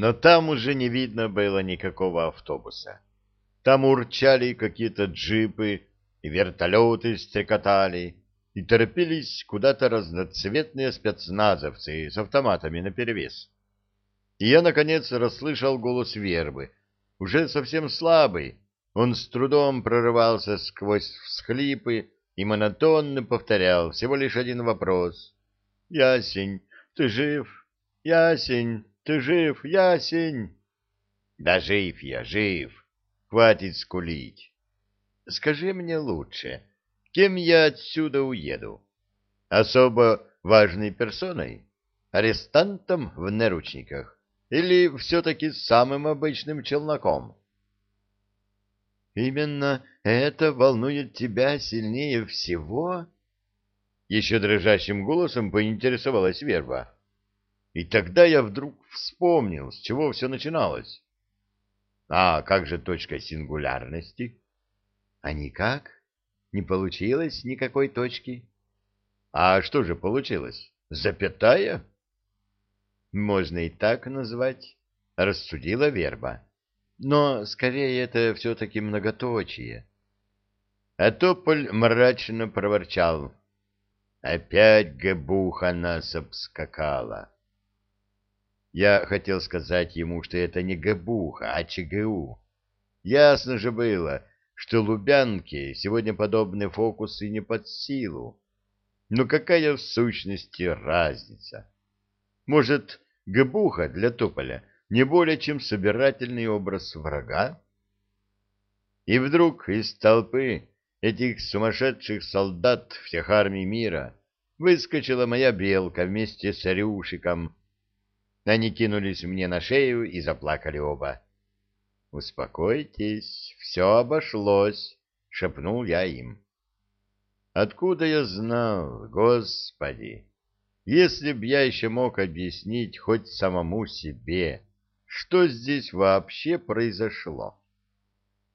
Но там уже не видно было никакого автобуса. Там урчали какие-то джипы, и вертолеты стрекотали, и торопились куда-то разноцветные спецназовцы с автоматами наперевес. И я, наконец, расслышал голос вербы, уже совсем слабый. Он с трудом прорывался сквозь всхлипы и монотонно повторял всего лишь один вопрос. «Ясень, ты жив? Ясень, ты жив, Ясень?» «Да жив я, жив. Хватит скулить. Скажи мне лучше, кем я отсюда уеду? Особо важной персоной? Арестантом в наручниках? Или все-таки самым обычным челноком? Именно это волнует тебя сильнее всего? Еще дрожащим голосом поинтересовалась Верба. И тогда я вдруг вспомнил, с чего все начиналось. А как же точка сингулярности? А никак? Не получилось никакой точки? А что же получилось? Запятая? Можно и так назвать, рассудила верба. Но скорее это все-таки многоточие. А тополь мрачно проворчал. Опять гебуха нас обскакала. Я хотел сказать ему, что это не гебуха, а ЧГУ. Ясно же было, что Лубянке сегодня подобные фокусы не под силу. Но какая в сущности разница? Может, гебуха для тополя не более чем собирательный образ врага? И вдруг из толпы этих сумасшедших солдат всех армий мира выскочила моя белка вместе с Рюшиком. Они кинулись мне на шею и заплакали оба. «Успокойтесь, все обошлось», — шепнул я им. «Откуда я знал, Господи? Если б я еще мог объяснить хоть самому себе, что здесь вообще произошло?»